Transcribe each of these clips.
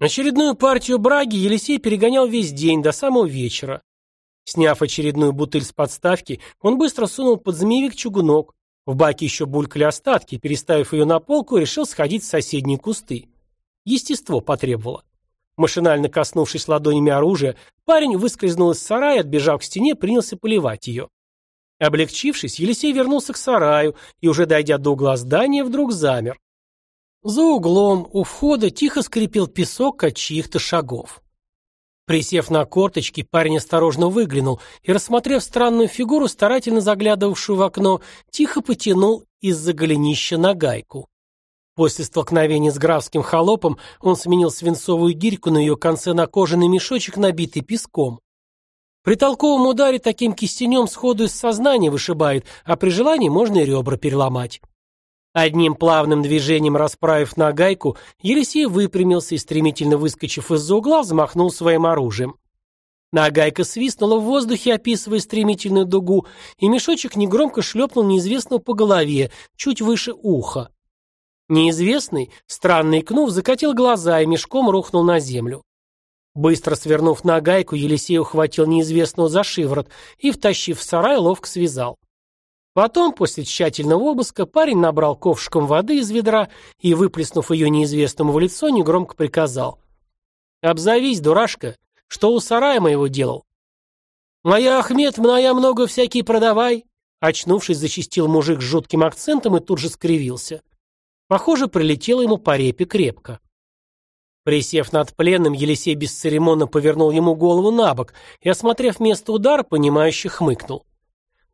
Очередную партию браги Елисей перегонял весь день до самого вечера. Сняв очередную бутыль с подставки, он быстро сунул под змеевик чугунок. В баке еще булькали остатки, переставив ее на полку, решил сходить в соседние кусты. Естество потребовало. Машинально коснувшись ладонями оружия, парень выскользнул из сарая, отбежав к стене, принялся поливать ее. Облегчившись, Елисей вернулся к сараю и, уже дойдя до угла здания, вдруг замер. За углом у входа тихо скрипел песок от чьих-то шагов. Присев на корточки, парень осторожно выглянул и, рассмотрев странную фигуру, старательно заглядывавшую в окно, тихо потянул из-за голенища на гайку. После столкновения с графским холопом он сменил свинцовую гирьку на ее конце на кожаный мешочек, набитый песком. При толковом ударе таким кистенем сходу из сознания вышибает, а при желании можно и ребра переломать. Одним плавным движением расправив нагайку, Елисей выпрямился и, стремительно выскочив из-за угла, взмахнул своим оружием. Нагайка свистнула в воздухе, описывая стремительную дугу, и мешочек негромко шлепнул неизвестного по голове, чуть выше уха. Неизвестный, странно икнув, закатил глаза и мешком рухнул на землю. Быстро свернув нагайку, Елисей ухватил неизвестного за шиворот и, втащив в сарай, ловко связал. Потом, после тщательного обыска, парень набрал ковшиком воды из ведра и, выплеснув ее неизвестному в лицо, негромко приказал. «Обзовись, дурашка, что у сарая моего делал?» «Моя Ахмед, моя много всякие продавай!» Очнувшись, зачистил мужик с жутким акцентом и тут же скривился. Похоже, прилетело ему по репе крепко. Присев над пленным, Елисей бесцеремонно повернул ему голову на бок и, осмотрев место удара, понимающе хмыкнул.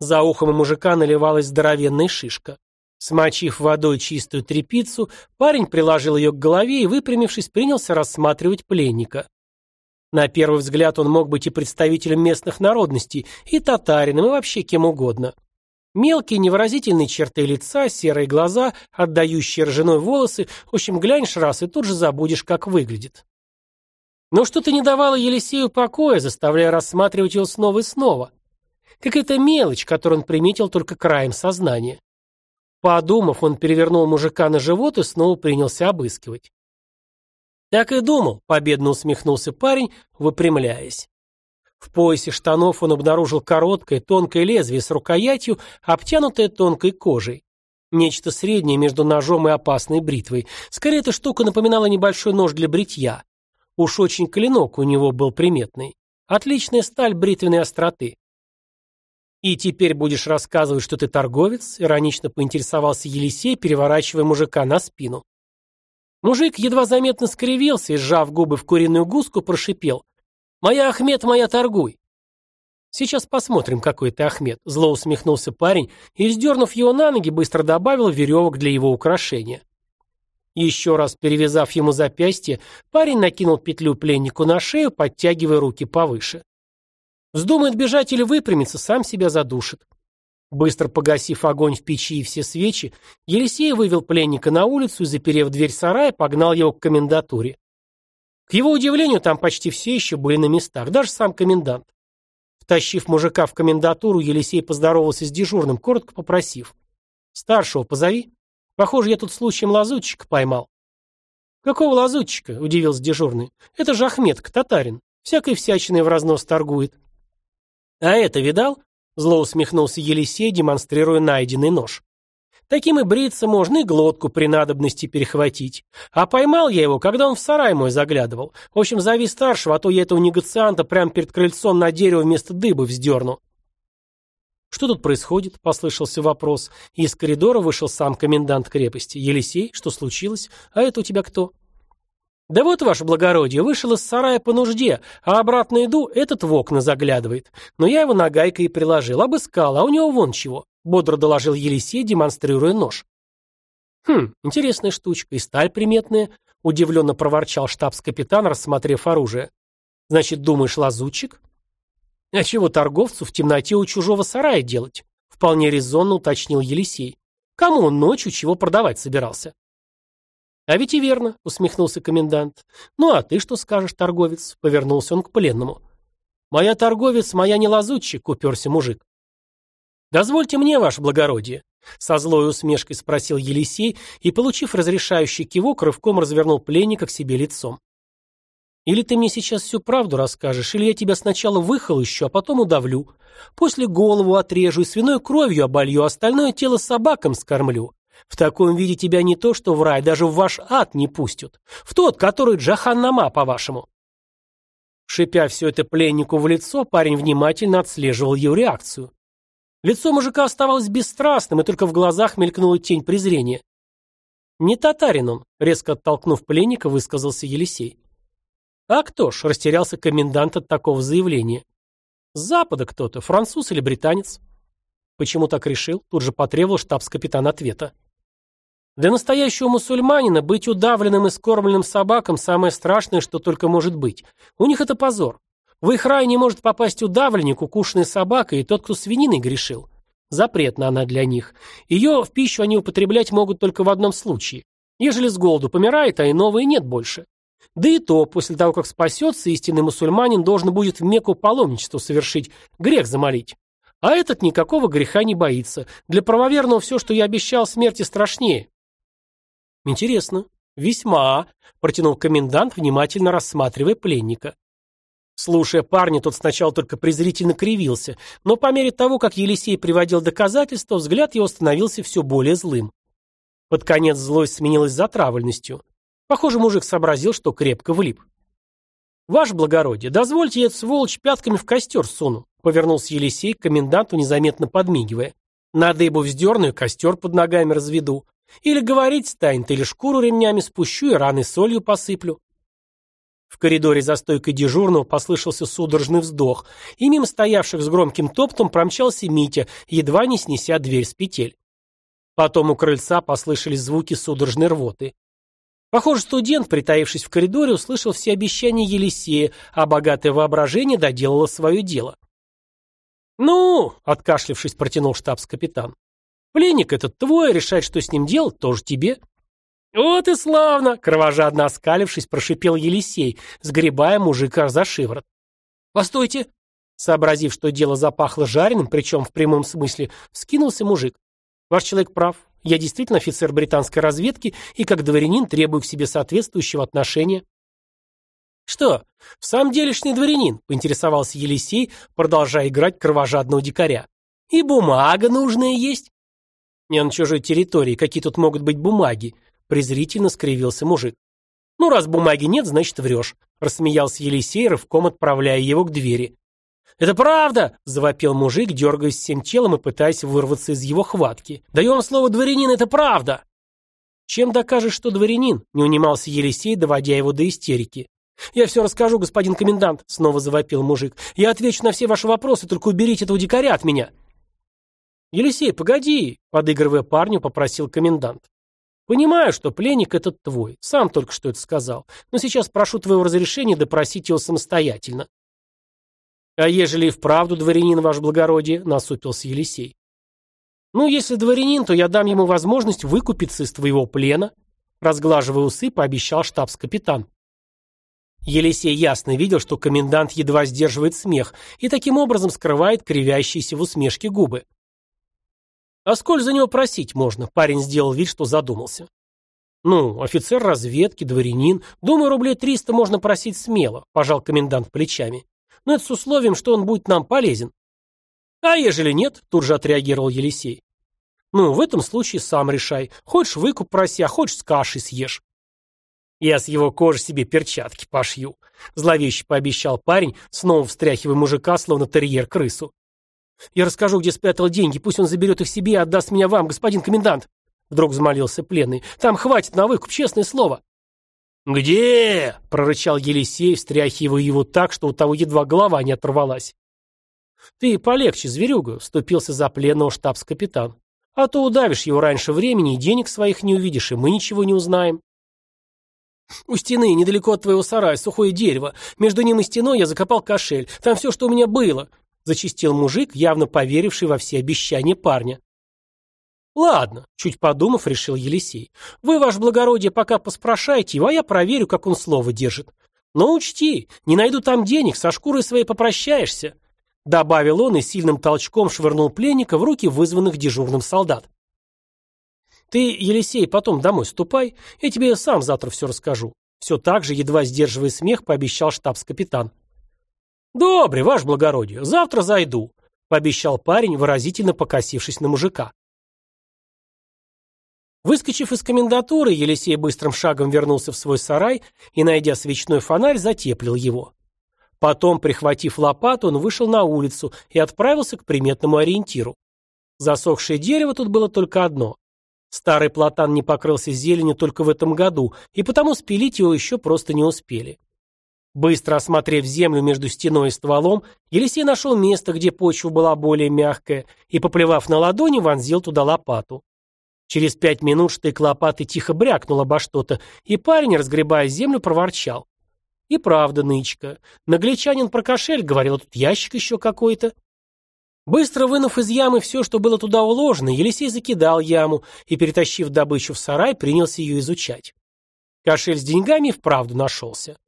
За ухом у мужика наливалась здоровенная шишка. Смочив водой чистую тряпицу, парень приложил ее к голове и, выпрямившись, принялся рассматривать пленника. На первый взгляд он мог быть и представителем местных народностей, и татарином, и вообще кем угодно. Мелкие невыразительные черты лица, серые глаза, отдающие ржаной волосы, в общем, глянешь раз и тут же забудешь, как выглядит. Но что-то не давало Елисею покоя, заставляя рассматривать его снова и снова. Какая-то мелочь, которую он приметил только краем сознания. Подумав, он перевернул мужика на живот и снова принялся обыскивать. Так и думал, победно усмехнулся парень, выпрямляясь. В поясе штанов он обнаружил короткое, тонкое лезвие с рукоятью, обтянутое тонкой кожей. Нечто среднее между ножом и опасной бритвой. Скорее, эта штука напоминала небольшой нож для бритья. Уж очень клинок у него был приметный. Отличная сталь бритвенной остроты. «И теперь будешь рассказывать, что ты торговец?» — иронично поинтересовался Елисей, переворачивая мужика на спину. Мужик едва заметно скривился и, сжав губы в куриную гуску, прошипел. «Моя Ахмед, моя торгуй!» «Сейчас посмотрим, какой ты Ахмед», — зло усмехнулся парень и, сдернув его на ноги, быстро добавил веревок для его украшения. Еще раз перевязав ему запястье, парень накинул петлю пленнику на шею, подтягивая руки повыше. Вздумает бежать или выпрямиться, сам себя задушит. Быстро погасив огонь в печи и все свечи, Елисей вывел пленника на улицу и, заперев дверь сарая, погнал его к комендатуре. К его удивлению, там почти все еще были на местах, даже сам комендант. Втащив мужика в комендатуру, Елисей поздоровался с дежурным, коротко попросив. «Старшего позови. Похоже, я тут случаем лазутчика поймал». «Какого лазутчика?» – удивился дежурный. «Это же Ахметка, татарин. Всякой всячиной в разнос торгует. «А это видал?» — зло усмехнулся Елисей, демонстрируя найденный нож. «Таким и бриться можно, и глотку при надобности перехватить. А поймал я его, когда он в сарай мой заглядывал. В общем, зови старшего, а то я этого негацианта прямо перед крыльцом на дерево вместо дыбы вздерну». «Что тут происходит?» — послышался вопрос. И из коридора вышел сам комендант крепости. «Елисей, что случилось? А это у тебя кто?» «Да вот, ваше благородие, вышел из сарая по нужде, а обратно иду, этот в окна заглядывает. Но я его нагайкой и приложил, обыскал, а у него вон чего», — бодро доложил Елисей, демонстрируя нож. «Хм, интересная штучка, и сталь приметная», — удивленно проворчал штабс-капитан, рассмотрев оружие. «Значит, думаешь, лазутчик?» «А чего торговцу в темноте у чужого сарая делать?» — вполне резонно уточнил Елисей. «Кому он ночью чего продавать собирался?» «А ведь и верно», — усмехнулся комендант. «Ну а ты что скажешь, торговец?» — повернулся он к пленному. «Моя торговец, моя не лазутчик», — уперся мужик. «Дозвольте мне, ваше благородие», — со злой усмешкой спросил Елисей и, получив разрешающий кивок, рывком развернул пленника к себе лицом. Или ты мне сейчас всю правду расскажешь, или я тебя сначала выхолощу, а потом удавлю. После голову отрежу и свиной кровью оболью, а остальное тело собакам скормлю. В таком виде тебя не то что в рай, даже в ваш ад не пустят. В тот, который Джаханнама, по-вашему. Шипя все это пленнику в лицо, парень внимательно отслеживал его реакцию. Лицо мужика оставалось бесстрастным, и только в глазах мелькнула тень презрения. «Не татарин он», — резко оттолкнув пленника, высказался Елисей. «А кто ж?» — растерялся комендант от такого заявления. «С запада кто-то, француз или британец». «Почему так решил?» — тут же потребовал штабс-капитан ответа. «Для настоящего мусульманина быть удавленным и скормленным собакам самое страшное, что только может быть. У них это позор. В их рай не может попасть удавленник, укушенный собакой и тот, кто свининой грешил. Запретна она для них. Ее в пищу они употреблять могут только в одном случае. Ежели с голоду помирает, а иного и нет больше. Да и то, после того, как спасется, истинный мусульманин должен будет в Мекку паломничество совершить, грех замолить. А этот никакого греха не боится. Для правоверного все, что я обещал, смерти страшнее. Интересно. Весьма, протянул комендант, внимательно рассматривая пленника. Слушая парня, тот сначала только презрительно кривился, но по мере того, как Елисей приводил доказательства, взгляд его становился все более злым. Под конец злость сменилась затравленностью. Похоже, мужик сообразил, что крепко влип. «Ваше благородие, дозвольте я эту сволочь пятками в костер суну», повернулся Елисей к коменданту, незаметно подмигивая. «Надо его вздерну и костер под ногами разведу. Или говорить станет, или шкуру ремнями спущу и раны солью посыплю». В коридоре за стойкой дежурного послышался судорожный вздох, и мимо стоявших с громким топтом промчался Митя, едва не снеся дверь с петель. Потом у крыльца послышались звуки судорожной рвоты. Похоже, студент, притаившись в коридоре, услышал все обещания Елисея, а богатое воображение доделало свое дело. «Ну!» — откашлившись, протянул штабс-капитан. «Пленник этот твой, решать, что с ним делать, тоже тебе». «Вот и славно!» — кровожадно оскалившись, прошипел Елисей, сгребая мужика за шиворот. «Постойте!» Сообразив, что дело запахло жареным, причем в прямом смысле, вскинулся мужик. «Ваш человек прав. Я действительно офицер британской разведки и как дворянин требую к себе соответствующего отношения». «Что, в самом делешный дворянин?» — поинтересовался Елисей, продолжая играть кровожадного дикаря. «И бумага нужная есть?» «Не на чужой территории, какие тут могут быть бумаги?» — презрительно скривился мужик. «Ну, раз бумаги нет, значит, врешь», — рассмеялся Елисей, рывком отправляя его к двери. «Это правда!» – завопил мужик, дергаясь всем телом и пытаясь вырваться из его хватки. «Даем слово дворянин, это правда!» «Чем докажешь, что дворянин?» – не унимался Елисей, доводя его до истерики. «Я все расскажу, господин комендант», — снова завопил мужик. «Я отвечу на все ваши вопросы, только уберите этого дикаря от меня». «Елисей, погоди», — подыгрывая парню, попросил комендант. «Понимаю, что пленник этот твой, сам только что это сказал, но сейчас прошу твоего разрешения допросить его самостоятельно. «А ежели и вправду дворянин, ваше благородие?» — насупился Елисей. «Ну, если дворянин, то я дам ему возможность выкупиться из твоего плена», — разглаживая усы, пообещал штабс-капитан. Елисей ясно видел, что комендант едва сдерживает смех и таким образом скрывает кривящиеся в усмешке губы. «А сколь за него просить можно?» — парень сделал вид, что задумался. «Ну, офицер разведки, дворянин. Думаю, рублей триста можно просить смело», — пожал комендант плечами но это с условием, что он будет нам полезен. А ежели нет, тут же отреагировал Елисей. Ну, в этом случае сам решай. Хочешь выкуп проси, а хочешь с кашей съешь. Я с его кожи себе перчатки пошью. Зловеще пообещал парень, снова встряхивая мужика, словно терьер крысу. Я расскажу, где спрятал деньги, пусть он заберет их себе и отдаст меня вам, господин комендант. Вдруг взмолился пленный. Там хватит на выкуп, честное слово. «Где?» — прорычал Елисей, встряхивая его так, что у того едва голова не оторвалась. «Ты полегче, зверюга», — вступился за пленного штабс-капитан. «А то удавишь его раньше времени, и денег своих не увидишь, и мы ничего не узнаем». «У стены, недалеко от твоего сарая, сухое дерево. Между ним и стеной я закопал кошель. Там все, что у меня было», — зачистил мужик, явно поверивший во все обещания парня. «Ладно», — чуть подумав, решил Елисей. «Вы, ваше благородие, пока поспрашайте его, а я проверю, как он слово держит. Но учти, не найду там денег, со шкурой своей попрощаешься», — добавил он и сильным толчком швырнул пленника в руки вызванных дежурным солдат. «Ты, Елисей, потом домой ступай, я тебе сам завтра все расскажу. Все так же, едва сдерживая смех, пообещал штабс-капитан. «Добре, ваше благородие, завтра зайду», — пообещал парень, выразительно покосившись на мужика. Выскочив из комендатуры, Елисей быстрым шагом вернулся в свой сарай и, найдя свечной фонарь, затеплил его. Потом, прихватив лопату, он вышел на улицу и отправился к приметному ориентиру. Засохшее дерево тут было только одно. Старый платан не покрылся зеленью только в этом году, и потому спилить его еще просто не успели. Быстро осмотрев землю между стеной и стволом, Елисей нашел место, где почва была более мягкая, и, поплевав на ладони, вонзил туда лопату. Через пять минут штык лопаты тихо брякнул обо что-то, и парень, разгребая землю, проворчал. И правда, нычка. Нагличанин про кошель говорил, тут ящик еще какой-то. Быстро вынув из ямы все, что было туда уложено, Елисей закидал яму и, перетащив добычу в сарай, принялся ее изучать. Кошель с деньгами вправду нашелся.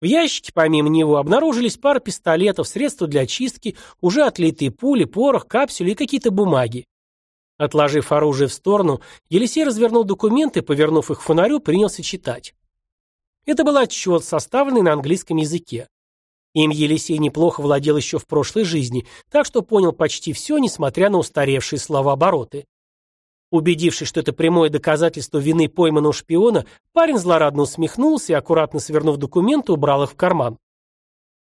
В ящике, помимо него, обнаружились пара пистолетов, средства для очистки, уже отлитые пули, порох, капсюли и какие-то бумаги. Отложив оружие в сторону, Елисей развернул документы повернув их фонарю, принялся читать. Это был отчет, составленный на английском языке. Им Елисей неплохо владел еще в прошлой жизни, так что понял почти все, несмотря на устаревшие словообороты. Убедившись, что это прямое доказательство вины пойманного шпиона, парень злорадно усмехнулся и, аккуратно свернув документы, убрал их в карман.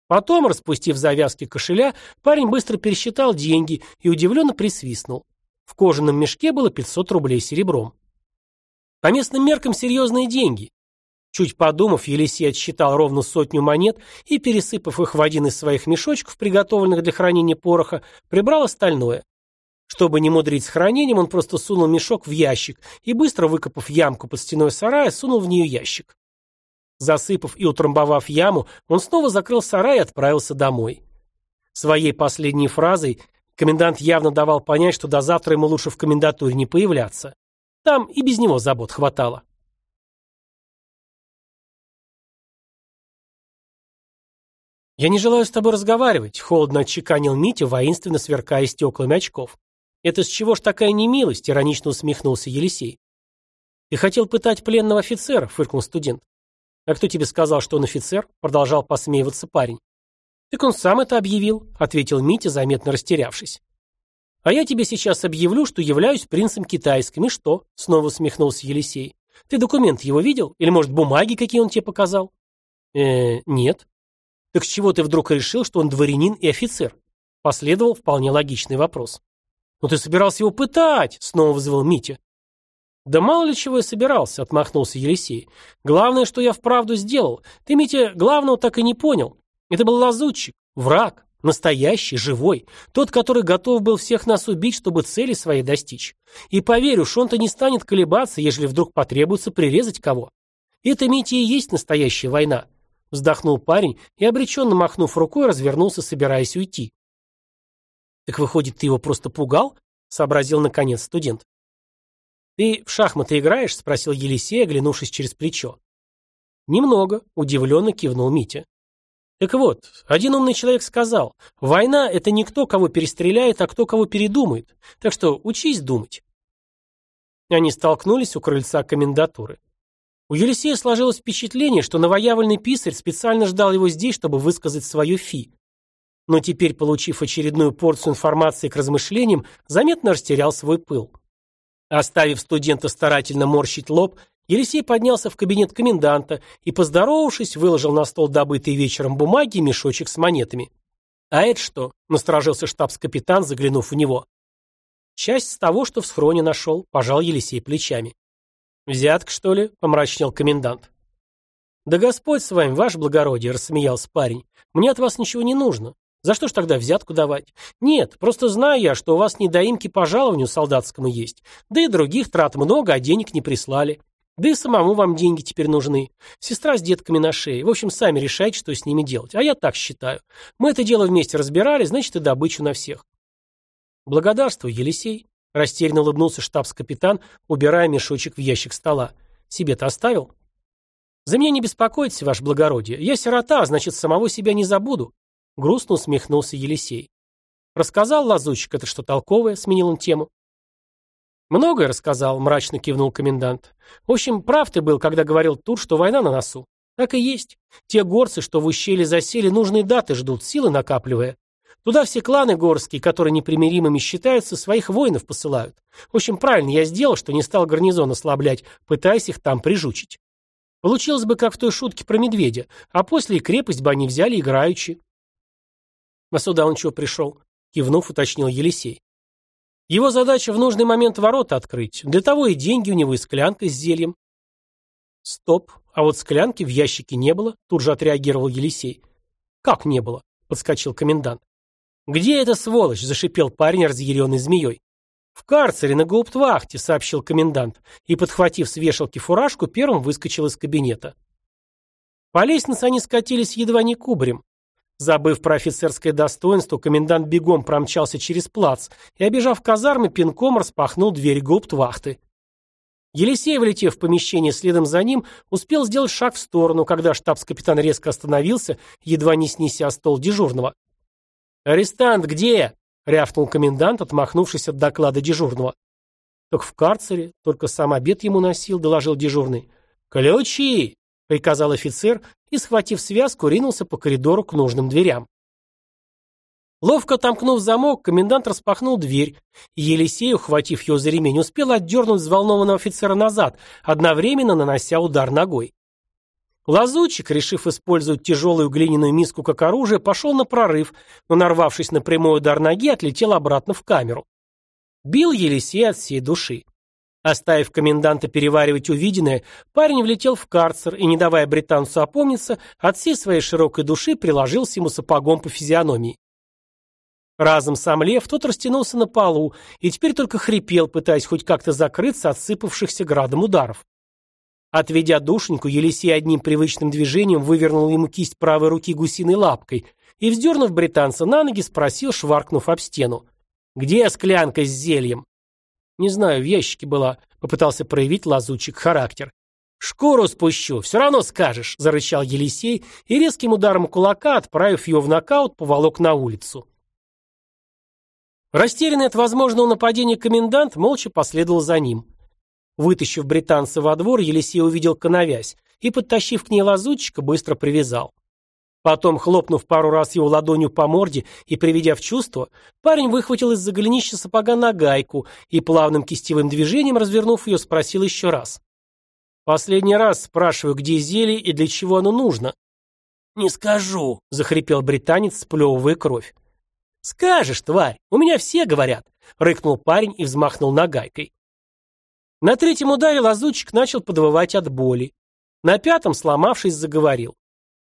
Потом, распустив завязки кошеля, парень быстро пересчитал деньги и удивленно присвистнул. В кожаном мешке было 500 рублей серебром. По местным меркам серьезные деньги. Чуть подумав, Елисей отсчитал ровно сотню монет и, пересыпав их в один из своих мешочков, приготовленных для хранения пороха, прибрал остальное. Чтобы не мудрить с хранением, он просто сунул мешок в ящик и, быстро выкопав ямку под стеной сарая, сунул в нее ящик. Засыпав и утрамбовав яму, он снова закрыл сарай и отправился домой. Своей последней фразой комендант явно давал понять, что до завтра ему лучше в комендатуре не появляться. Там и без него забот хватало. «Я не желаю с тобой разговаривать», — холодно отчеканил Митя, воинственно сверкая стеклами очков. «Это с чего ж такая немилость?» — иронично усмехнулся Елисей. «Ты хотел пытать пленного офицера?» — фыркнул студент. «А кто тебе сказал, что он офицер?» — продолжал посмеиваться парень. «Так он сам это объявил», — ответил Митя, заметно растерявшись. «А я тебе сейчас объявлю, что являюсь принцем китайским, и что?» — снова усмехнулся Елисей. «Ты документ его видел? Или, может, бумаги, какие он тебе показал?» «Э, нет». «Так с чего ты вдруг решил, что он дворянин и офицер?» Последовал вполне логичный вопрос. «Но ты собирался его пытать!» — снова вызвал Митя. «Да мало ли чего я собирался», — отмахнулся Елисей. «Главное, что я вправду сделал. Ты, Митя, главного так и не понял. Это был лазутчик, враг, настоящий, живой, тот, который готов был всех нас убить, чтобы цели своей достичь. И поверь уж, он-то не станет колебаться, ежели вдруг потребуется прирезать кого. Это, Митя, и есть настоящая война». Вздохнул парень и, обреченно махнув рукой, развернулся, собираясь уйти. «Так выходит, ты его просто пугал?» — сообразил наконец студент. «Ты в шахматы играешь?» — спросил Елисей, оглянувшись через плечо. «Немного», — удивленно кивнул Митя. «Так вот, один умный человек сказал, война — это не кто кого перестреляет, а кто кого передумает. Так что учись думать». Они столкнулись у крыльца комендатуры. У Елисея сложилось впечатление, что новоявленный писарь специально ждал его здесь, чтобы высказать свое фи но теперь, получив очередную порцию информации к размышлениям, заметно растерял свой пыл. Оставив студента старательно морщить лоб, Елисей поднялся в кабинет коменданта и, поздоровавшись, выложил на стол добытые вечером бумаги и мешочек с монетами. «А это что?» — насторожился штабс-капитан, заглянув в него. «Часть с того, что в схроне нашел», — пожал Елисей плечами. «Взятка, что ли?» — помрачнел комендант. «Да Господь с вами, ваше благородие», — рассмеялся парень. «Мне от вас ничего не нужно. За что ж тогда взятку давать? Нет, просто знаю я, что у вас недоимки по жалованию солдатскому есть. Да и других трат много, а денег не прислали. Да и самому вам деньги теперь нужны. Сестра с детками на шее. В общем, сами решайте, что с ними делать. А я так считаю. Мы это дело вместе разбирали, значит, и добычу на всех. Благодарствую, Елисей. Растерянно улыбнулся штабс-капитан, убирая мешочек в ящик стола. Себе-то оставил? За меня не беспокойтесь, ваше благородие. Я сирота, значит, самого себя не забуду. Грустно усмехнулся Елисей. Рассказал лазутчик, это что толковое, сменил он тему. Многое рассказал, мрачно кивнул комендант. В общем, прав ты был, когда говорил тут, что война на носу. Так и есть. Те горцы, что в ущелье засели, нужные даты ждут, силы накапливая. Туда все кланы горские, которые непримиримыми считаются, своих воинов посылают. В общем, правильно я сделал, что не стал гарнизон ослаблять, пытаясь их там прижучить. Получилось бы, как в той шутке про медведя, а после и крепость бы они взяли играючи. А сюда он чего пришел? Кивнув, уточнил Елисей. Его задача в нужный момент ворота открыть. Для того и деньги у него, и склянка с зельем. Стоп, а вот склянки в ящике не было, тут же отреагировал Елисей. Как не было? Подскочил комендант. «Где эта сволочь?» – зашипел парень, разъяренный змеей. «В карцере на гауптвахте», – сообщил комендант, и, подхватив с вешалки фуражку, первым выскочил из кабинета. По лестнице они скатились едва не кубарем. Забыв про офицерское достоинство, комендант бегом промчался через плац и, обежав казармы, пинком распахнул дверь гауптвахты. Елисей, влетев в помещение следом за ним, успел сделать шаг в сторону, когда штабс-капитан резко остановился, едва не снеся стол дежурного. «Арестант где?» — рявкнул комендант, отмахнувшись от доклада дежурного. «Так в карцере, только сам обед ему носил», — доложил дежурный. «Ключи!» — приказал офицер и, схватив связку, ринулся по коридору к нужным дверям. Ловко отомкнув замок, комендант распахнул дверь, Елисей, ухватив ее за ремень, успел отдернуть взволнованного офицера назад, одновременно нанося удар ногой. Лазутчик, решив использовать тяжелую глиняную миску как оружие, пошел на прорыв, но, нарвавшись на прямой удар ноги, отлетел обратно в камеру. Бил Елисей от всей души. Оставив коменданта переваривать увиденное, парень влетел в карцер и, не давая британцу опомниться, от всей своей широкой души приложился ему сапогом по физиономии. Разом сам лев, тот растянулся на полу и теперь только хрипел, пытаясь хоть как-то закрыться от сыпавшихся градом ударов. Отведя душеньку, Елисей одним привычным движением вывернул ему кисть правой руки гусиной лапкой и, вздернув британца на ноги, спросил, шваркнув об стену. «Где склянка с зельем?» «Не знаю, в ящике была», — попытался проявить лазучик характер. «Шкуру спущу, все равно скажешь», — зарычал Елисей и резким ударом кулака, отправив его в нокаут, поволок на улицу. Растерянный от возможного нападения комендант молча последовал за ним. Вытащив британца во двор, Елисей увидел коновязь и, подтащив к ней лазутчика, быстро привязал. Потом, хлопнув пару раз его ладонью по морде и приведя в чувство, парень выхватил из-за голенища сапога нагайку и плавным кистевым движением, развернув ее, спросил еще раз. «Последний раз спрашиваю, где зелье и для чего оно нужно?» «Не скажу», — захрипел британец, сплевывая кровь. «Скажешь, тварь, у меня все говорят», — рыкнул парень и взмахнул нагайкой. На третьем ударе лазутчик начал подвывать от боли. На пятом, сломавшись, заговорил.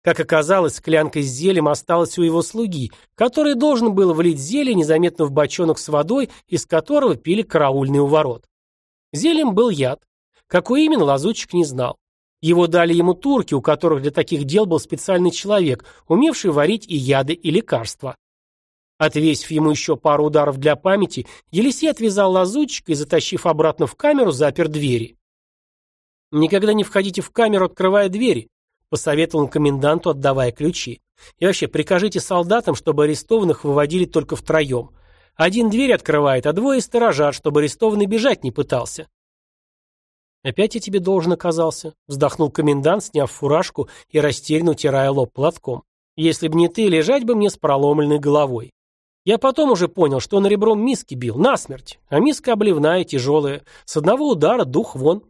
Как оказалось, склянка с зелем осталась у его слуги, который должен был влить зелье незаметно в бочонок с водой, из которого пили караульный у ворот. Зелем был яд. Какой именно, лазутчик не знал. Его дали ему турки, у которых для таких дел был специальный человек, умевший варить и яды, и лекарства. Отвесив ему еще пару ударов для памяти, Елисей отвязал лазутчика и, затащив обратно в камеру, запер двери. «Никогда не входите в камеру, открывая двери», — посоветовал коменданту, отдавая ключи. «И вообще, прикажите солдатам, чтобы арестованных выводили только втроем. Один дверь открывает, а двое сторожат, чтобы арестованный бежать не пытался». «Опять я тебе должен оказался», — вздохнул комендант, сняв фуражку и растерянно утирая лоб платком. «Если б не ты, лежать бы мне с проломленной головой. Я потом уже понял, что он ребром миски бил, насмерть, а миска обливная, тяжелая. С одного удара дух вон.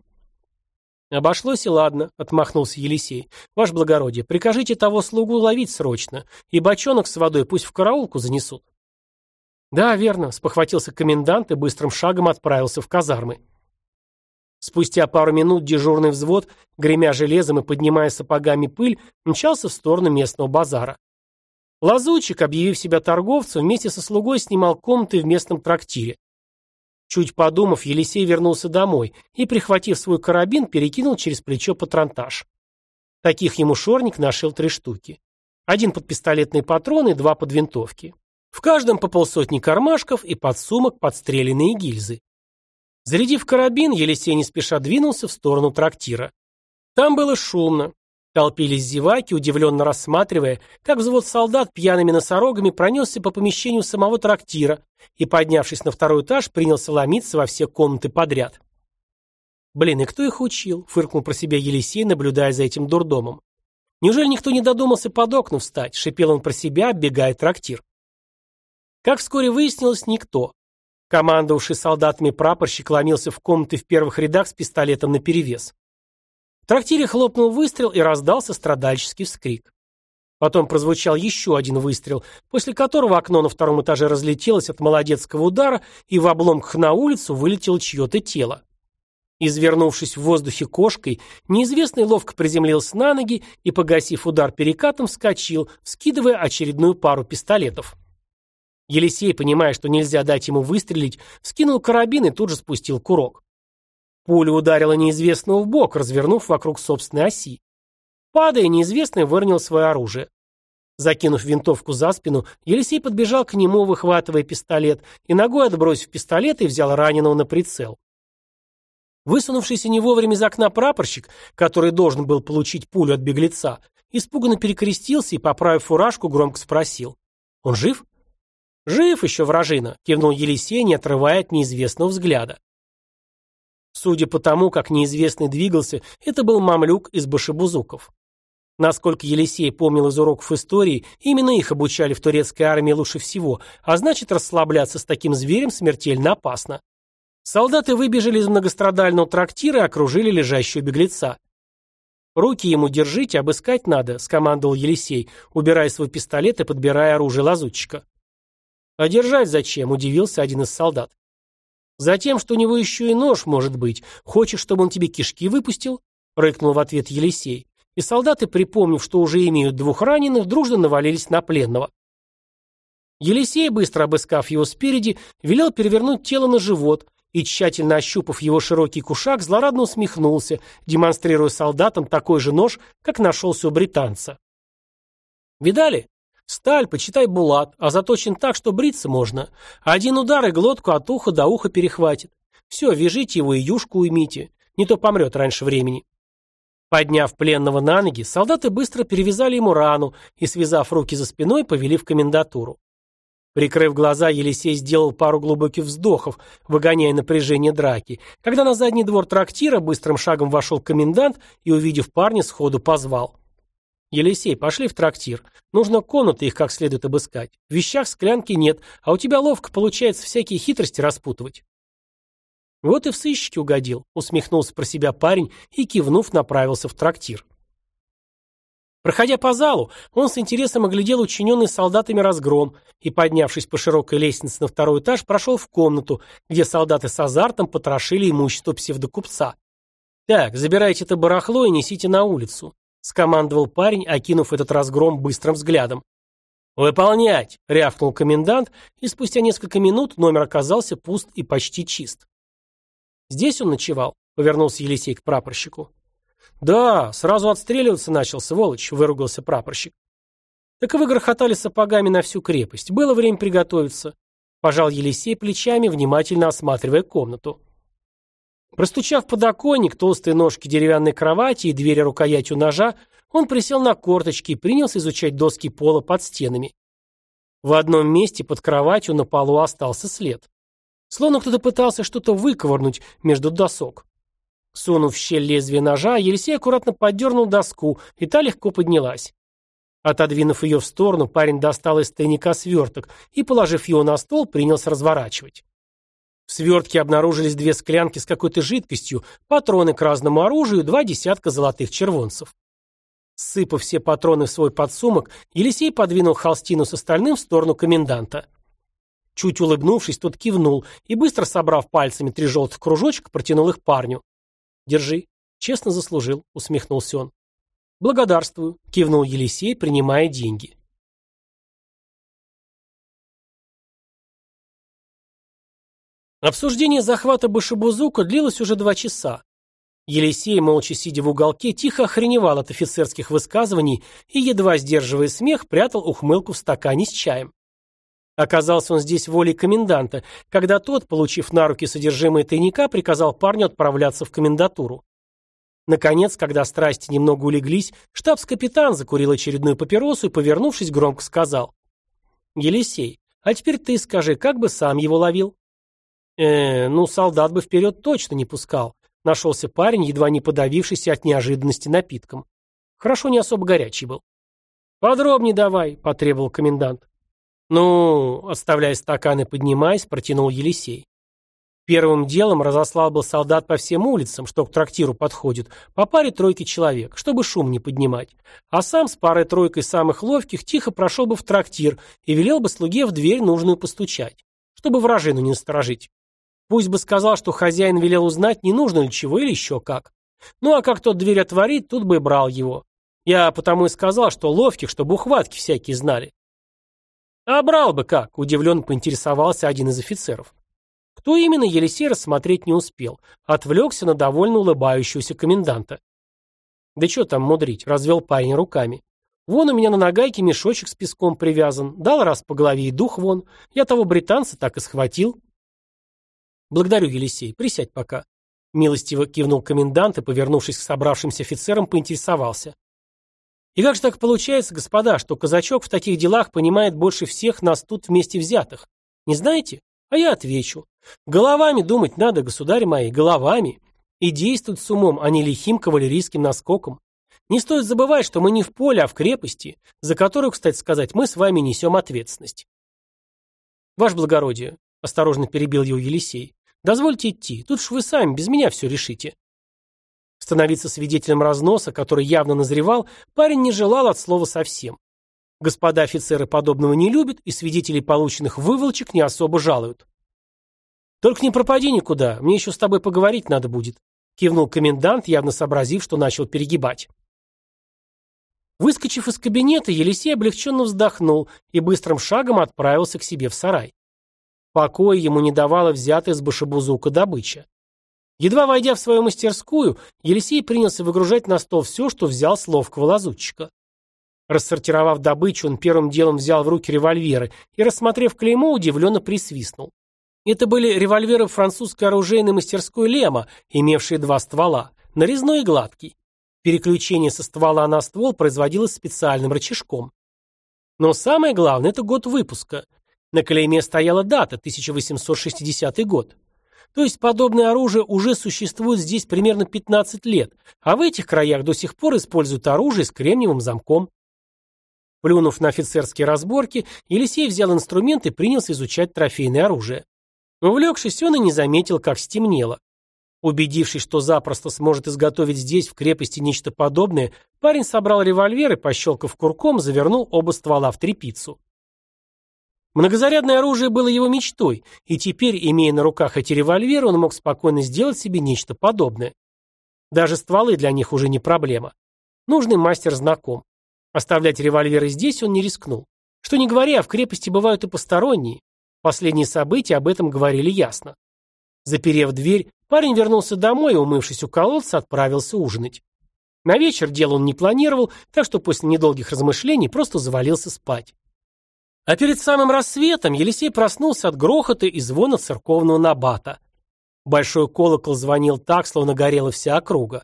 Обошлось и ладно, отмахнулся Елисей. Ваше благородие, прикажите того слугу ловить срочно, и бочонок с водой пусть в караулку занесут. Да, верно, спохватился комендант и быстрым шагом отправился в казармы. Спустя пару минут дежурный взвод, гремя железом и поднимая сапогами пыль, мчался в сторону местного базара. Лазутчик, объявив себя торговцем, вместе со слугой снимал комнаты в местном трактире. Чуть подумав, Елисей вернулся домой и, прихватив свой карабин, перекинул через плечо патронтаж. Таких ему шорник нашел три штуки. Один под пистолетные патроны, два под винтовки. В каждом по полсотни кармашков и под сумок подстреленные гильзы. Зарядив карабин, Елисей не спеша двинулся в сторону трактира. Там было шумно. Толпились зеваки, удивленно рассматривая, как взвод солдат пьяными носорогами пронесся по помещению самого трактира и, поднявшись на второй этаж, принялся ломиться во все комнаты подряд. «Блин, и кто их учил?» — фыркнул про себя Елисей, наблюдая за этим дурдомом. Неужели никто не додумался под окна встать? Шипел он про себя, оббегая трактир. Как вскоре выяснилось, никто. Командовавший солдатами прапорщик ломился в комнаты в первых рядах с пистолетом наперевес. В трактире хлопнул выстрел и раздался страдальческий вскрик. Потом прозвучал еще один выстрел, после которого окно на втором этаже разлетелось от молодецкого удара, и в обломках на улицу вылетело чье-то тело. Извернувшись в воздухе кошкой, неизвестный ловко приземлился на ноги и, погасив удар перекатом, вскочил, вскидывая очередную пару пистолетов. Елисей, понимая, что нельзя дать ему выстрелить, вскинул карабин и тут же спустил курок. Пуля ударила неизвестного в бок, развернув вокруг собственной оси. Падая, неизвестный выронил свое оружие. Закинув винтовку за спину, Елисей подбежал к нему, выхватывая пистолет, и ногой отбросив пистолет и взял раненого на прицел. Высунувшийся не вовремя из окна прапорщик, который должен был получить пулю от беглеца, испуганно перекрестился и, поправив фуражку, громко спросил. «Он жив?» «Жив еще, вражина», — кивнул Елисей, не отрывая от неизвестного взгляда. Судя по тому, как неизвестный двигался, это был мамлюк из башебузуков. Насколько Елисей помнил из уроков истории, именно их обучали в турецкой армии лучше всего, а значит расслабляться с таким зверем смертельно опасно. Солдаты выбежали из многострадального трактира и окружили лежащего беглеца. «Руки ему держите, обыскать надо», — скомандовал Елисей, убирая свой пистолет и подбирая оружие лазутчика. «А держать зачем?» — удивился один из солдат. «Затем, что у него еще и нож, может быть. Хочешь, чтобы он тебе кишки выпустил?» — рыкнул в ответ Елисей и солдаты, припомнив, что уже имеют двух раненых, дружно навалились на пленного. Елисей, быстро обыскав его спереди, велел перевернуть тело на живот и, тщательно ощупав его широкий кушак, злорадно усмехнулся, демонстрируя солдатам такой же нож, как нашелся у британца. «Видали? Сталь, почитай булат, а заточен так, что бриться можно. Один удар и глотку от уха до уха перехватит. Все, вяжите его и юшку уймите, не то помрет раньше времени». Подняв пленного на ноги, солдаты быстро перевязали ему рану и, связав руки за спиной, повели в комендатуру. Прикрыв глаза, Елисей сделал пару глубоких вздохов, выгоняя напряжение драки, когда на задний двор трактира быстрым шагом вошел комендант и, увидев парня, сходу позвал. «Елисей, пошли в трактир. Нужно комнаты их как следует обыскать. В вещах склянки нет, а у тебя ловко получается всякие хитрости распутывать». Вот и в сыщике угодил, усмехнулся про себя парень и, кивнув, направился в трактир. Проходя по залу, он с интересом оглядел учиненный солдатами разгром и, поднявшись по широкой лестнице на второй этаж, прошел в комнату, где солдаты с азартом потрошили имущество псевдокупца. «Так, забирайте это барахло и несите на улицу», — скомандовал парень, окинув этот разгром быстрым взглядом. «Выполнять!» — рявкнул комендант, и спустя несколько минут номер оказался пуст и почти чист. «Здесь он ночевал?» — повернулся Елисей к прапорщику. «Да, сразу отстреливаться начал, сволочь», — выругался прапорщик. «Так вы грохотали сапогами на всю крепость. Было время приготовиться», — пожал Елисей плечами, внимательно осматривая комнату. Простучав подоконник, толстые ножки деревянной кровати и двери рукоятью ножа, он присел на корточки и принялся изучать доски пола под стенами. В одном месте под кроватью на полу остался след. Словно кто-то пытался что-то выковырнуть между досок. Сунув в щель лезвие ножа, Елисей аккуратно поддернул доску, и та легко поднялась. Отодвинув ее в сторону, парень достал из тайника сверток и, положив его на стол, принялся разворачивать. В свертке обнаружились две склянки с какой-то жидкостью, патроны к разному оружию два десятка золотых червонцев. Сыпав все патроны в свой подсумок, Елисей подвинул холстину с остальным в сторону коменданта. Чуть улыбнувшись, тот кивнул и, быстро собрав пальцами три желтых кружочка, протянул их парню. «Держи. Честно заслужил», — усмехнулся он. «Благодарствую», — кивнул Елисей, принимая деньги. Обсуждение захвата Башибузука длилось уже два часа. Елисей, молча сидя в уголке, тихо охреневал от офицерских высказываний и, едва сдерживая смех, прятал ухмылку в стакане с чаем. Оказался он здесь волей коменданта, когда тот, получив на руки содержимое тайника, приказал парню отправляться в комендатуру. Наконец, когда страсти немного улеглись, штабс-капитан закурил очередную папиросу и, повернувшись, громко сказал. «Елисей, а теперь ты скажи, как бы сам его ловил?» «Э, ну, солдат бы вперед точно не пускал», — нашелся парень, едва не подавившийся от неожиданности напитком. Хорошо не особо горячий был. «Подробнее давай», — потребовал комендант. «Ну», — оставляя стакан и поднимаясь, протянул Елисей. Первым делом разослал был солдат по всем улицам, что к трактиру подходит, по паре тройки человек, чтобы шум не поднимать. А сам с парой-тройкой самых ловких тихо прошел бы в трактир и велел бы слуге в дверь нужную постучать, чтобы вражину не насторожить. Пусть бы сказал, что хозяин велел узнать, не нужно ли чего или еще как. Ну а как тот дверь отворит, тут бы и брал его. Я потому и сказал, что ловких, чтобы ухватки всякие знали. А брал бы как, удивленно поинтересовался один из офицеров. Кто именно, Елисей рассмотреть не успел. Отвлекся на довольно улыбающегося коменданта. Да что там мудрить, развел парень руками. Вон у меня на нагайке мешочек с песком привязан. Дал раз по голове и дух вон. Я того британца так и схватил. Благодарю, Елисей. Присядь пока. Милостиво кивнул комендант и, повернувшись к собравшимся офицерам, поинтересовался. И как же так получается, господа, что казачок в таких делах понимает больше всех нас тут вместе взятых? Не знаете? А я отвечу. Головами думать надо, государь мои, головами. И действовать с умом, а не лихим кавалерийским наскоком. Не стоит забывать, что мы не в поле, а в крепости, за которую, кстати сказать, мы с вами несем ответственность. Ваше благородие, осторожно перебил его Елисей, дозвольте идти, тут ж вы сами без меня все решите. Становиться свидетелем разноса, который явно назревал, парень не желал от слова совсем. Господа офицеры подобного не любят и свидетелей полученных выволочек не особо жалуют. «Только не пропади никуда, мне еще с тобой поговорить надо будет», кивнул комендант, явно сообразив, что начал перегибать. Выскочив из кабинета, Елисей облегченно вздохнул и быстрым шагом отправился к себе в сарай. Покоя ему не давала взятая с башебузука добыча. Едва войдя в свою мастерскую, Елисей принялся выгружать на стол все, что взял с ловкого лазутчика. Рассортировав добычу, он первым делом взял в руки револьверы и, рассмотрев клеймо, удивленно присвистнул. Это были револьверы французской оружейной мастерской Лема, имевшие два ствола, нарезной и гладкий. Переключение со ствола на ствол производилось специальным рычажком. Но самое главное – это год выпуска. На клейме стояла дата – 1860 год. То есть подобное оружие уже существует здесь примерно 15 лет, а в этих краях до сих пор используют оружие с кремниевым замком. Плюнув на офицерские разборки, Елисей взял инструмент и принялся изучать трофейное оружие. Увлекшись, он и не заметил, как стемнело. Убедившись, что запросто сможет изготовить здесь, в крепости, нечто подобное, парень собрал револьвер и, пощелкав курком, завернул оба ствола в тряпицу. Многозарядное оружие было его мечтой, и теперь, имея на руках эти револьверы, он мог спокойно сделать себе нечто подобное. Даже стволы для них уже не проблема. Нужный мастер знаком. Оставлять револьверы здесь он не рискнул. Что не говоря, в крепости бывают и посторонние. Последние события об этом говорили ясно. Заперев дверь, парень вернулся домой и, умывшись у колодца, отправился ужинать. На вечер дело он не планировал, так что после недолгих размышлений просто завалился спать. А перед самым рассветом Елисей проснулся от грохота и звона церковного набата. Большой колокол звонил так, словно горела вся округа.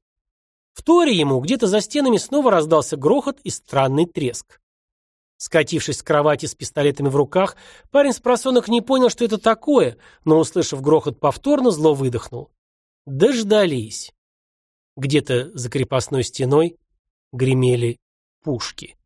В ему где-то за стенами снова раздался грохот и странный треск. Скатившись с кровати с пистолетами в руках, парень с просонок не понял, что это такое, но, услышав грохот повторно, зло выдохнул. Дождались. Где-то за крепостной стеной гремели пушки.